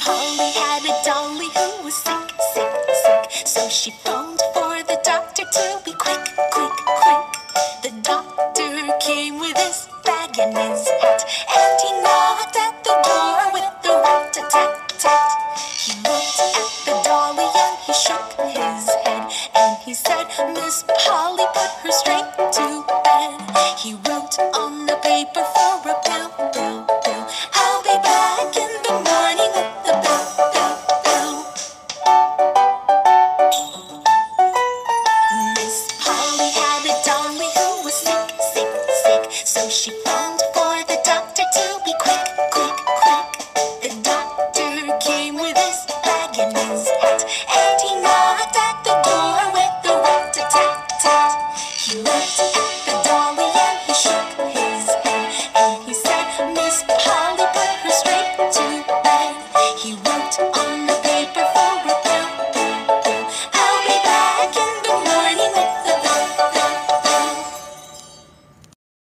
Polly had a dolly who was sick, sick, sick. So she phoned for the doctor to be quick, quick, quick. The doctor came with his bag and his hat, and he knocked at the door with the rat a tat tat. He looked at the dolly and he shook his head, and he said, Miss Polly, put her straight to you left.